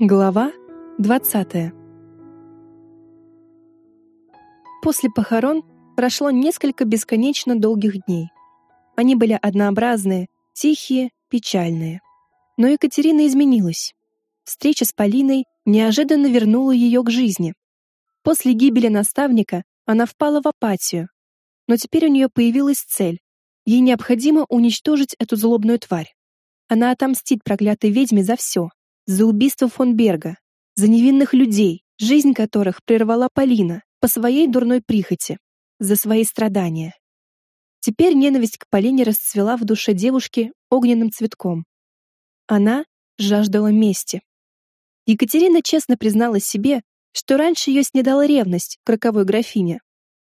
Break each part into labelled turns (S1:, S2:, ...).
S1: Глава 20. После похорон прошло несколько бесконечно долгих дней. Они были однообразные, тихие, печальные. Но Екатерина изменилась. Встреча с Полиной неожиданно вернула ее к жизни. После гибели наставника она впала в апатию. Но теперь у нее появилась цель. Ей необходимо уничтожить эту злобную тварь. Она отомстит проклятой ведьме за все, за убийство фон Берга, за невинных людей, жизнь которых прервала Полина по своей дурной прихоти, за свои страдания. Теперь ненависть к Полине расцвела в душе девушки огненным цветком. Она жаждала мести. Екатерина честно призналась себе, что раньше ее снедала ревность к роковой графине.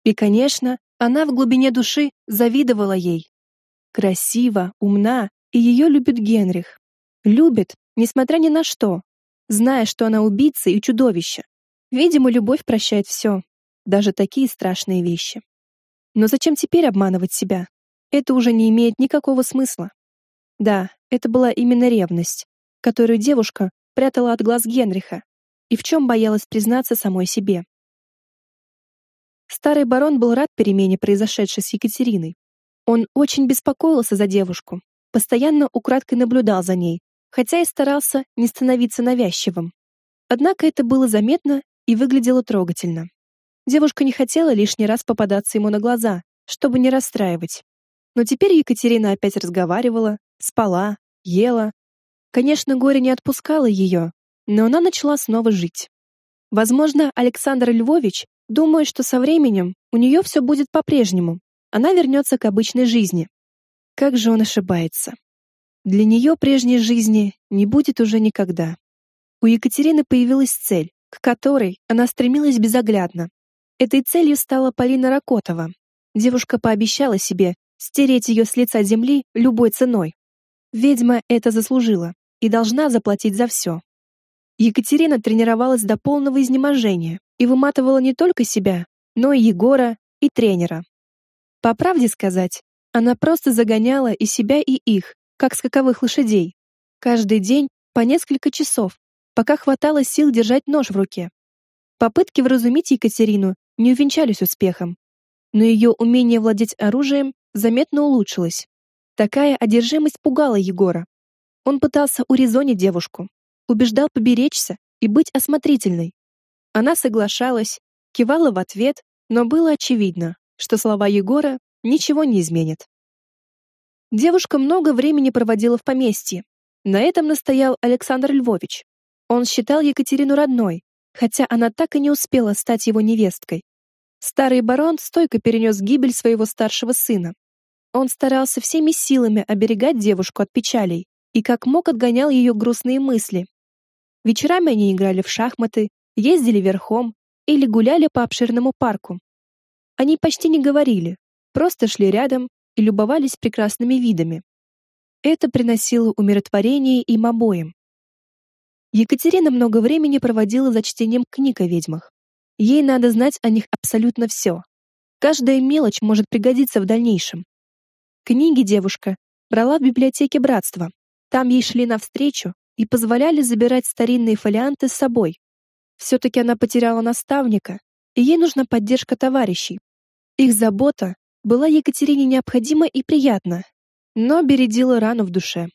S1: И, конечно, она в глубине души завидовала ей. Красива, умна, и ее любит Генрих. Любит, несмотря ни на что, зная, что она убийца и чудовище. Видимо, любовь прощает все, даже такие страшные вещи. Но зачем теперь обманывать себя? Это уже не имеет никакого смысла. Да, это была именно ревность, которую девушка прятала от глаз Генриха и в чем боялась признаться самой себе. Старый барон был рад перемене, произошедшей с Екатериной. Он очень беспокоился за девушку, постоянно украдкой наблюдал за ней, хотя и старался не становиться навязчивым. Однако это было заметно и выглядело трогательно. Девушка не хотела лишний раз попадаться ему на глаза, чтобы не расстраивать. Но теперь Екатерина опять разговаривала, спала, ела. Конечно, горе не отпускало ее, но она начала снова жить. Возможно, Александр Львович думает, что со временем у нее все будет по-прежнему. Она вернется к обычной жизни. Как же он ошибается. Для нее прежней жизни не будет уже никогда. У Екатерины появилась цель, к которой она стремилась безоглядно. Этой целью стала Полина Ракотова. Девушка пообещала себе стереть ее с лица земли любой ценой. Ведьма это заслужила и должна заплатить за все. Екатерина тренировалась до полного изнеможения и выматывала не только себя, но и Егора, и тренера. По правде сказать, она просто загоняла и себя, и их, как скаковых лошадей. Каждый день по несколько часов, пока хватало сил держать нож в руке. Попытки вразумить Екатерину не увенчались успехом, но ее умение владеть оружием заметно улучшилось. Такая одержимость пугала Егора. Он пытался урезонить девушку, убеждал поберечься и быть осмотрительной. Она соглашалась, кивала в ответ, но было очевидно, что слова Егора ничего не изменят. Девушка много времени проводила в поместье. На этом настоял Александр Львович. Он считал Екатерину родной, хотя она так и не успела стать его невесткой. Старый барон стойко перенес гибель своего старшего сына. Он старался всеми силами оберегать девушку от печалей и как мог отгонял ее грустные мысли. Вечерами они играли в шахматы, ездили верхом или гуляли по обширному парку. Они почти не говорили, просто шли рядом и любовались прекрасными видами. Это приносило умиротворение им обоим. Екатерина много времени проводила за чтением книг о ведьмах. Ей надо знать о них абсолютно все. Каждая мелочь может пригодиться в дальнейшем. Книги девушка брала в библиотеке братства. Там ей шли навстречу и позволяли забирать старинные фолианты с собой. Все-таки она потеряла наставника, и ей нужна поддержка товарищей. Их забота была Екатерине необходима и приятна, но бередила рану в душе.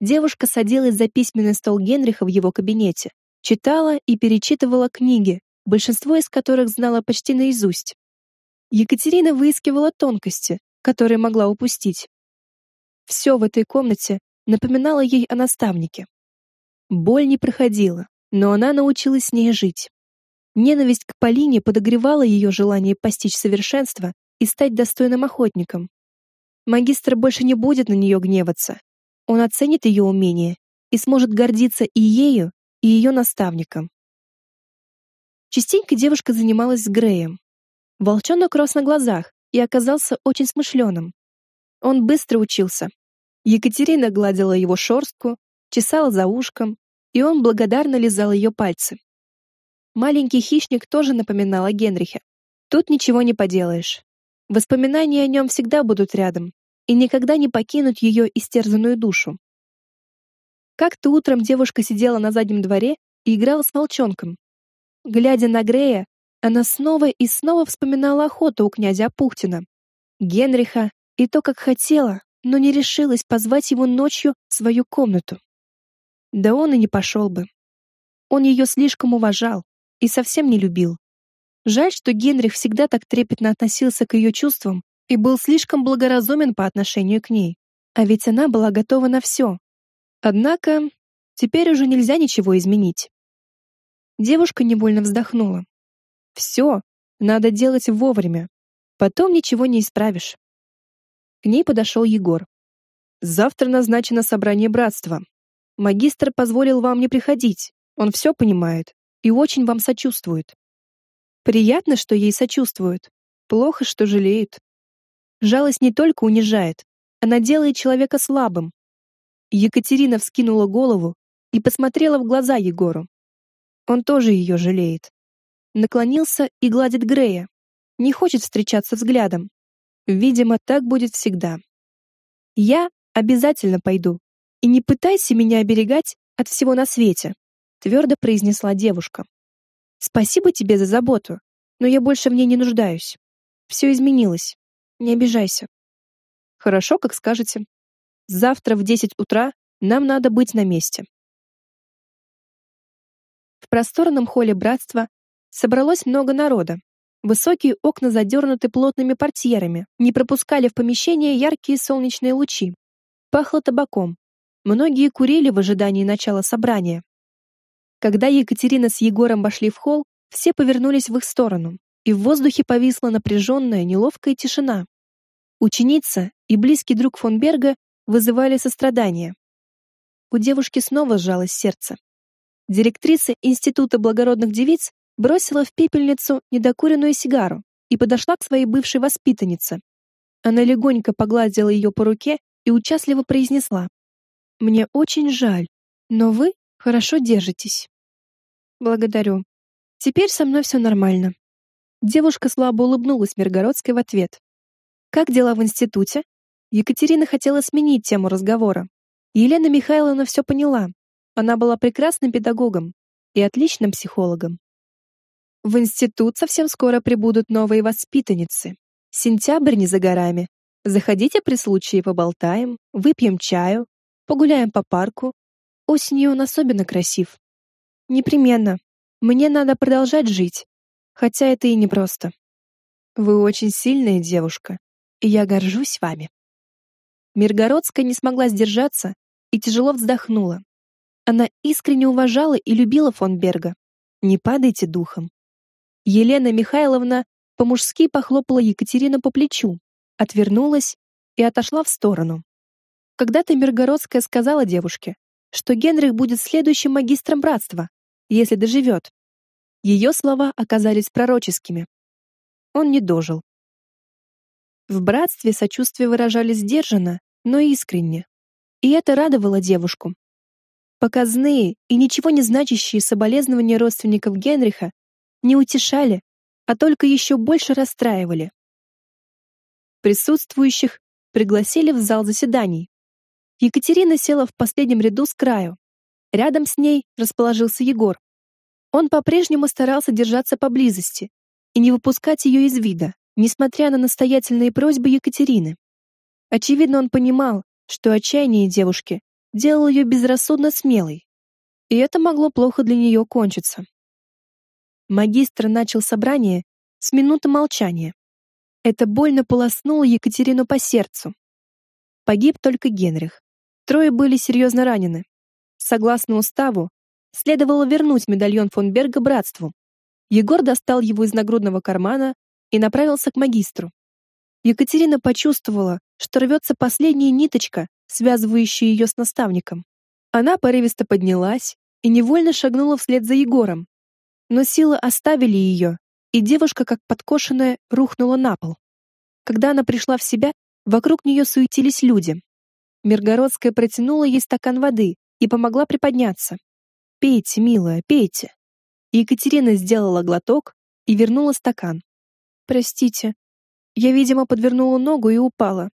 S1: Девушка садилась за письменный стол Генриха в его кабинете, читала и перечитывала книги, большинство из которых знала почти наизусть. Екатерина выискивала тонкости, которые могла упустить. Все в этой комнате напоминало ей о наставнике. Боль не проходила, но она научилась с ней жить. Ненависть к Полине подогревала ее желание постичь совершенство и стать достойным охотником. Магистр больше не будет на нее гневаться. Он оценит ее умение и сможет гордиться и ею, и ее наставником. Частенько девушка занималась с Греем. Волчонок рос на глазах и оказался очень смышленым. Он быстро учился. Екатерина гладила его шорстку, чесала за ушком, и он благодарно лизал ее пальцы. Маленький хищник тоже напоминал о Генрихе. Тут ничего не поделаешь. Воспоминания о нем всегда будут рядом и никогда не покинут ее истерзанную душу. Как-то утром девушка сидела на заднем дворе и играла с волчонком. Глядя на Грея, она снова и снова вспоминала охоту у князя Пухтина, Генриха и то, как хотела, но не решилась позвать его ночью в свою комнату. Да он и не пошел бы. Он ее слишком уважал и совсем не любил. Жаль, что Генрих всегда так трепетно относился к ее чувствам и был слишком благоразумен по отношению к ней. А ведь она была готова на все. Однако, теперь уже нельзя ничего изменить. Девушка невольно вздохнула. Все, надо делать вовремя. Потом ничего не исправишь. К ней подошел Егор. Завтра назначено собрание братства. Магистр позволил вам не приходить. Он все понимает и очень вам сочувствует. Приятно, что ей сочувствуют. Плохо, что жалеют. Жалость не только унижает, она делает человека слабым. Екатерина вскинула голову и посмотрела в глаза Егору. Он тоже ее жалеет. Наклонился и гладит Грея. Не хочет встречаться взглядом. Видимо, так будет всегда. Я обязательно пойду. И не пытайся меня оберегать от всего на свете, твердо произнесла девушка. Спасибо тебе за заботу, но я больше в ней не нуждаюсь. Все изменилось. Не обижайся. Хорошо, как скажете. Завтра в 10 утра нам надо быть на месте. В просторном холле братства собралось много народа. Высокие окна задернуты плотными портьерами, не пропускали в помещение яркие солнечные лучи. Пахло табаком. Многие курили в ожидании начала собрания. Когда Екатерина с Егором вошли в холл, все повернулись в их сторону, и в воздухе повисла напряженная, неловкая тишина. Ученица и близкий друг фон Берга вызывали сострадание. У девушки снова сжалось сердце. Директриса Института благородных девиц бросила в пепельницу недокуренную сигару и подошла к своей бывшей воспитаннице. Она легонько погладила ее по руке и участливо произнесла: "Мне очень жаль, но вы хорошо держитесь". "Благодарю. Теперь со мной все нормально". Девушка слабо улыбнулась Миргородской в ответ. "Как дела в институте?" Екатерина хотела сменить тему разговора. Елена Михайловна все поняла она была прекрасным педагогом и отличным психологом. В институт совсем скоро прибудут новые воспитанницы. Сентябрь не за горами. Заходите при случае поболтаем, выпьем чаю, погуляем по парку. Осенью он особенно красив. Непременно. Мне надо продолжать жить, хотя это и непросто. Вы очень сильная девушка, и я горжусь вами. Миргородская не смогла сдержаться и тяжело вздохнула. Она искренне уважала и любила фон Берга. Не падайте духом. Елена Михайловна по-мужски похлопала Екатерину по плечу, отвернулась и отошла в сторону. Когда-то Миргородская сказала девушке, что Генрих будет следующим магистром братства, если доживет. Ее слова оказались пророческими. Он не дожил. В братстве сочувствие выражали сдержанно, но искренне. И это радовало девушку. Показные и ничего не значащие соболезнования родственников Генриха не утешали, а только еще больше расстраивали. Присутствующих пригласили в зал заседаний. Екатерина села в последнем ряду с краю. Рядом с ней расположился Егор. Он по-прежнему старался держаться поблизости и не выпускать ее из вида, несмотря на настоятельные просьбы Екатерины. Очевидно, он понимал, что отчаяние девушки делал ее безрассудно смелой, и это могло плохо для нее кончиться. Магистр начал собрание с минуты молчания. Это больно полоснуло Екатерину по сердцу. Погиб только Генрих. Трое были серьезно ранены. Согласно уставу, следовало вернуть медальон фон Берга братству. Егор достал его из нагрудного кармана и направился к магистру. Екатерина почувствовала, что рвется последняя ниточка, связывающая ее с наставником. Она порывисто поднялась и невольно шагнула вслед за Егором. Но силы оставили ее, и девушка, как подкошенная, рухнула на пол. Когда она пришла в себя, вокруг нее суетились люди. Миргородская протянула ей стакан воды и помогла приподняться. «Пейте, милая, пейте». Екатерина сделала глоток и вернула стакан. «Простите, я, видимо, подвернула ногу и упала.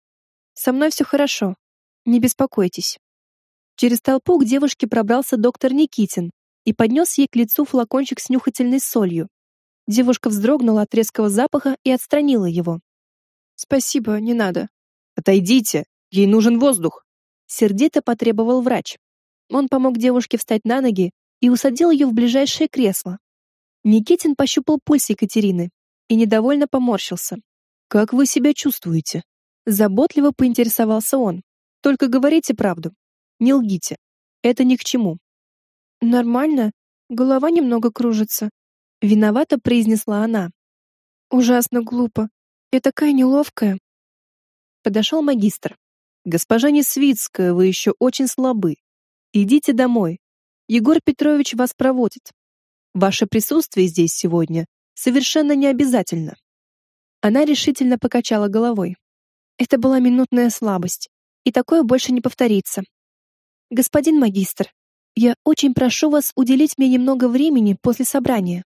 S1: Со мной все хорошо. Не беспокойтесь. Через толпу к девушке пробрался доктор Никитин и поднес ей к лицу флакончик с нюхательной солью. Девушка вздрогнула от резкого запаха и отстранила его.
S2: «Спасибо, не надо».
S3: «Отойдите, ей нужен воздух», —
S1: сердито потребовал врач. Он помог девушке встать на ноги и усадил ее в ближайшее кресло. Никитин пощупал пульс Екатерины и недовольно поморщился.
S3: «Как вы себя чувствуете?»
S1: Заботливо поинтересовался он. «Только говорите правду. Не лгите. Это ни к чему».
S2: «Нормально. Голова немного кружится», —
S1: виновато произнесла она.
S2: «Ужасно глупо. Я такая неловкая».
S1: Подошел магистр.
S3: «Госпожа Несвицкая, вы еще очень слабы. Идите домой. Егор Петрович вас проводит. Ваше присутствие здесь сегодня совершенно не обязательно».
S1: Она решительно покачала головой. Это была минутная слабость, и такое больше не повторится. Господин магистр, я очень прошу вас уделить мне немного времени после собрания.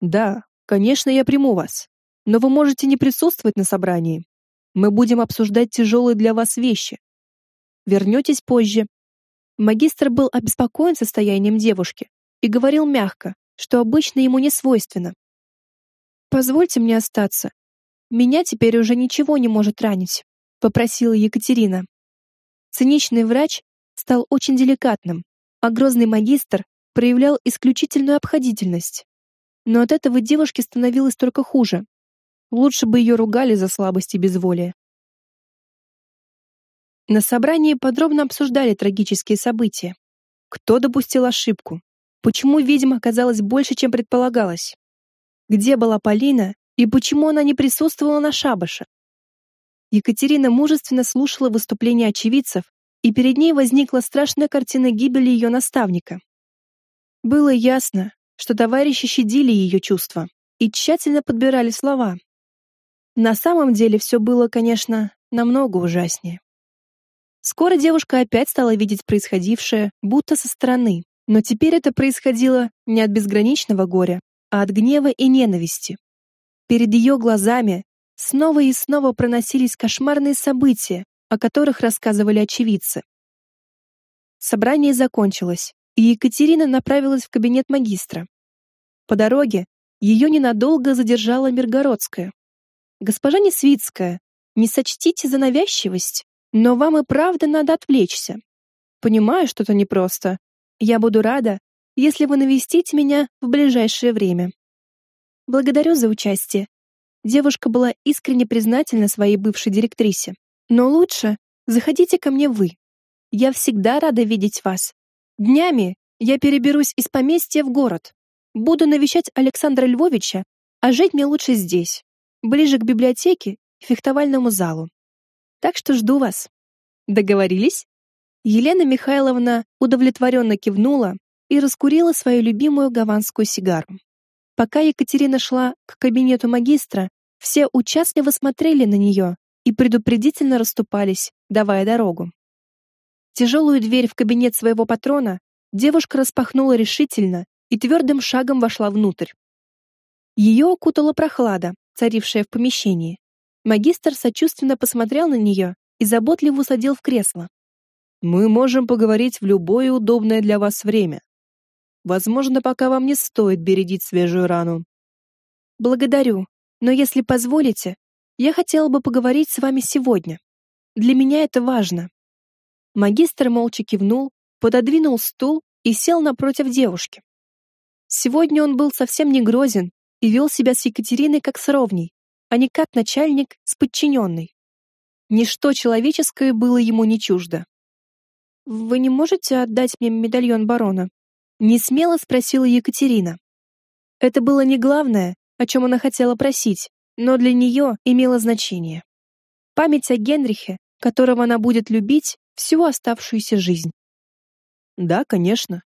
S3: Да, конечно, я приму вас. Но вы можете не присутствовать на собрании. Мы будем обсуждать тяжелые для вас вещи. Вернетесь позже.
S1: Магистр был обеспокоен состоянием девушки и говорил мягко, что обычно ему не свойственно. Позвольте мне остаться. Меня теперь уже ничего не может ранить, попросила Екатерина. Циничный врач стал очень деликатным, а грозный магистр проявлял исключительную обходительность. Но от этого девушке становилось только хуже. Лучше бы ее ругали за слабость и безволие. На собрании подробно обсуждали трагические события. Кто допустил ошибку? Почему ведьма оказалась больше, чем предполагалось? Где была Полина и почему она не присутствовала на шабаше? Екатерина мужественно слушала выступления очевидцев, и перед ней возникла страшная картина гибели ее наставника. Было ясно, что товарищи щадили ее чувства и тщательно подбирали слова. На самом деле все было, конечно, намного ужаснее. Скоро девушка опять стала видеть происходившее, будто со стороны, но теперь это происходило не от безграничного горя, а от гнева и ненависти. Перед ее глазами снова и снова проносились кошмарные события, о которых рассказывали очевидцы. Собрание закончилось, и Екатерина направилась в кабинет магистра. По дороге ее ненадолго задержала Миргородская. «Госпожа Несвицкая, не сочтите за навязчивость, но вам и правда надо отвлечься. Понимаю, что это непросто. Я буду рада, если вы навестите меня в ближайшее время». Благодарю за участие. Девушка была искренне признательна своей бывшей директрисе. Но лучше заходите ко мне вы. Я всегда рада видеть вас. Днями я переберусь из поместья в город. Буду навещать Александра Львовича, а жить мне лучше здесь, ближе к библиотеке и фехтовальному залу. Так что жду вас. Договорились? Елена Михайловна удовлетворенно кивнула и раскурила свою любимую гаванскую сигару. Пока Екатерина шла к кабинету магистра, все участливо смотрели на нее и предупредительно расступались, давая дорогу. Тяжелую дверь в кабинет своего патрона девушка распахнула решительно и твердым шагом вошла внутрь. Ее окутала прохлада, царившая в помещении. Магистр сочувственно посмотрел на нее и заботливо усадил в кресло.
S3: «Мы можем поговорить в любое удобное для вас время. Возможно, пока вам не стоит бередить свежую рану.
S1: Благодарю, но если позволите, я хотела бы поговорить с вами сегодня. Для меня это важно. Магистр молча кивнул, пододвинул стул и сел напротив девушки. Сегодня он был совсем не грозен и вел себя с Екатериной как с ровней, а не как начальник с подчиненной. Ничто человеческое было ему не чуждо. «Вы не можете отдать мне медальон барона?» Не смело спросила Екатерина. Это было не главное, о чем она хотела просить, но для нее имело значение. Память о Генрихе, которого она будет любить всю оставшуюся жизнь.
S3: Да, конечно.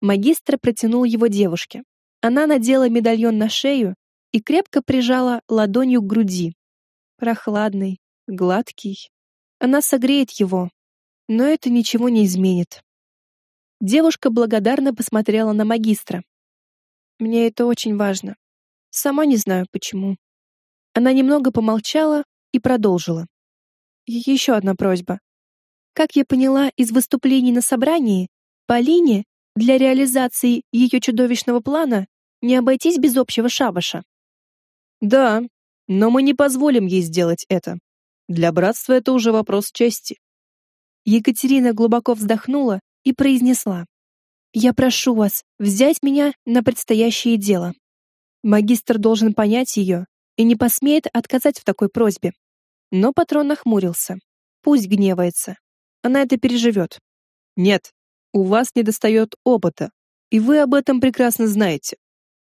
S1: Магистр протянул его девушке. Она надела медальон на шею и крепко прижала ладонью к груди. Прохладный, гладкий. Она согреет его, но это ничего не изменит. Девушка благодарно посмотрела на магистра. Мне это очень важно. Сама не знаю почему. Она немного помолчала и продолжила. Еще одна просьба. Как я поняла из выступлений на собрании, Полине для реализации ее чудовищного плана не обойтись без общего шабаша.
S3: Да, но мы не позволим ей сделать это. Для братства это уже вопрос чести.
S1: Екатерина глубоко вздохнула и произнесла: "Я прошу вас взять меня на предстоящее дело. Магистр должен понять ее и не посмеет отказать в такой просьбе". Но патрон нахмурился. Пусть гневается. Она это переживет.
S3: Нет, у вас недостает опыта, и вы об этом прекрасно знаете.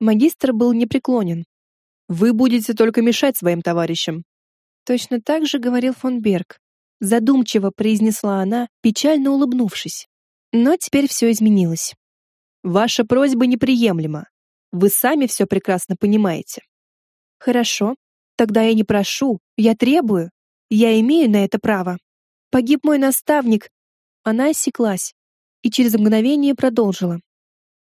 S1: Магистр был непреклонен.
S3: Вы будете только мешать своим товарищам.
S1: Точно так же говорил фон Берг. Задумчиво произнесла она, печально улыбнувшись. Но теперь все изменилось.
S3: Ваша просьба неприемлема. Вы сами все прекрасно понимаете.
S1: Хорошо. Тогда я не прошу, я требую. Я имею на это право. Погиб мой наставник. Она осеклась и через мгновение продолжила.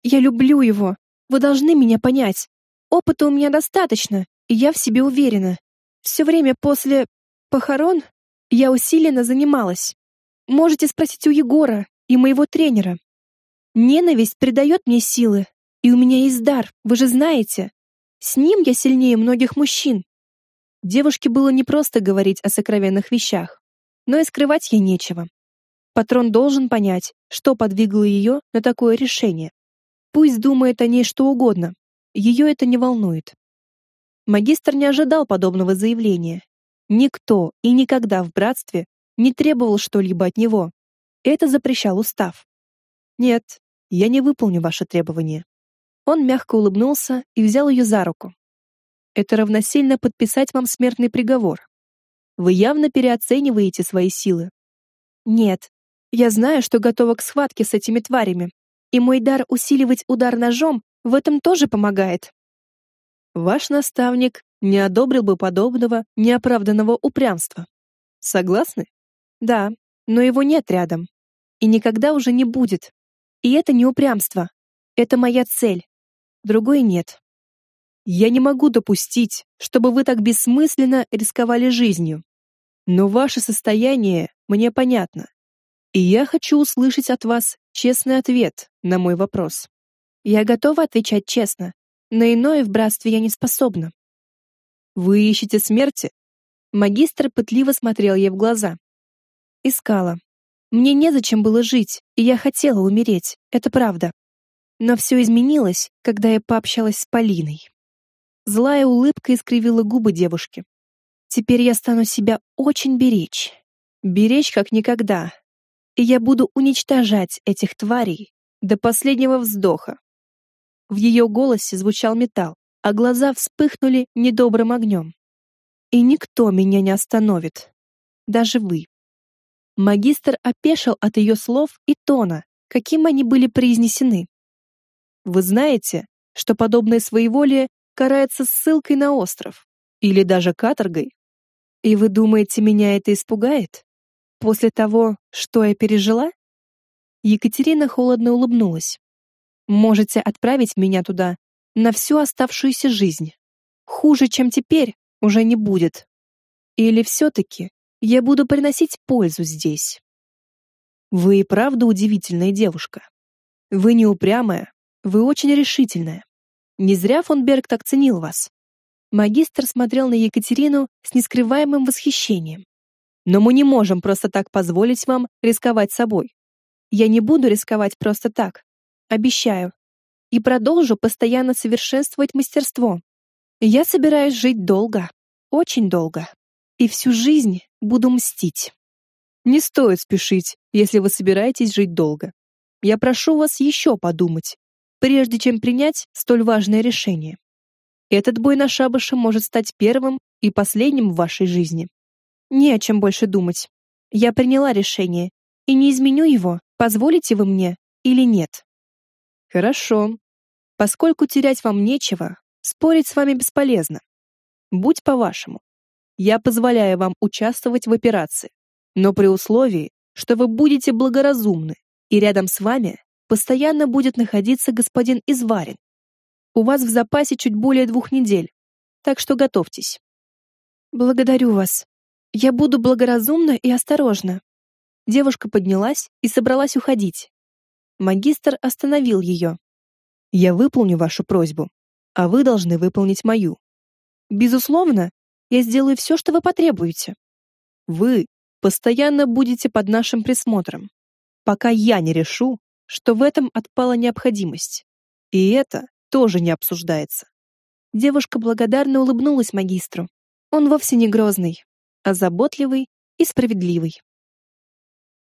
S1: Я люблю его. Вы должны меня понять. Опыта у меня достаточно, и я в себе уверена. Все время после похорон я усиленно занималась. Можете спросить у Егора и моего тренера. Ненависть придает мне силы, и у меня есть дар, вы же знаете. С ним я сильнее многих мужчин. Девушке было не просто говорить о сокровенных вещах, но и скрывать ей нечего. Патрон должен понять, что подвигло ее на такое решение. Пусть думает о ней что угодно, ее это не волнует. Магистр не ожидал подобного заявления. Никто и никогда в братстве не требовал что-либо от него. Это запрещал устав. Нет, я не выполню ваши требования. Он мягко улыбнулся и взял ее за руку. Это равносильно подписать вам смертный приговор. Вы явно переоцениваете свои силы. Нет, я знаю, что готова к схватке с этими тварями, и мой дар усиливать удар ножом в этом тоже помогает.
S3: Ваш наставник не одобрил бы подобного неоправданного упрямства. Согласны?
S1: Да, но его нет рядом. И никогда уже не будет. И это не упрямство. Это моя цель. Другой нет.
S3: Я не могу допустить, чтобы вы так бессмысленно рисковали жизнью. Но ваше состояние мне понятно. И я хочу услышать от вас честный ответ на мой вопрос.
S1: Я готова отвечать честно, но иное в братстве я не способна.
S3: Вы ищете смерти?
S1: Магистр пытливо смотрел ей в глаза. Искала. Мне незачем было жить, и я хотела умереть, это правда. Но все изменилось, когда я пообщалась с Полиной. Злая улыбка искривила губы девушки. Теперь я стану себя очень беречь. Беречь как никогда. И я буду уничтожать этих тварей до последнего вздоха. В ее голосе звучал металл, а глаза вспыхнули недобрым огнем. И никто меня не остановит. Даже вы. Магистр опешил от ее слов и тона, каким они были произнесены. Вы знаете, что подобное своеволие карается ссылкой на остров или даже каторгой? И вы думаете, меня это испугает? После того, что я пережила? Екатерина холодно улыбнулась. Можете отправить меня туда на всю оставшуюся жизнь. Хуже, чем теперь, уже не будет. Или все-таки я буду приносить пользу здесь. Вы и правда удивительная девушка. Вы не упрямая, вы очень решительная. Не зря фон Берг так ценил вас. Магистр смотрел на Екатерину с нескрываемым восхищением. Но мы не можем просто так позволить вам рисковать собой. Я не буду рисковать просто так. Обещаю. И продолжу постоянно совершенствовать мастерство. Я собираюсь жить долго, очень долго. И всю жизнь буду мстить. Не стоит спешить, если вы собираетесь жить долго. Я прошу вас еще подумать, прежде чем принять столь важное решение. Этот бой на шабаше может стать первым и последним в вашей жизни. Не о чем больше думать. Я приняла решение и не изменю его, позволите вы мне или нет.
S3: Хорошо. Поскольку терять вам нечего, спорить с вами бесполезно. Будь по-вашему. Я позволяю вам участвовать в операции, но при условии, что вы будете благоразумны, и рядом с вами постоянно будет находиться господин Изварин. У вас в запасе чуть более двух недель, так что готовьтесь.
S1: Благодарю вас. Я буду благоразумна и осторожна. Девушка поднялась и собралась уходить. Магистр остановил ее.
S3: Я выполню вашу просьбу, а вы должны выполнить мою.
S1: Безусловно, я сделаю все, что вы потребуете.
S3: Вы постоянно будете под нашим присмотром, пока я не решу, что в этом отпала необходимость. И это тоже не обсуждается.
S1: Девушка благодарно улыбнулась магистру. Он вовсе не грозный, а заботливый и справедливый.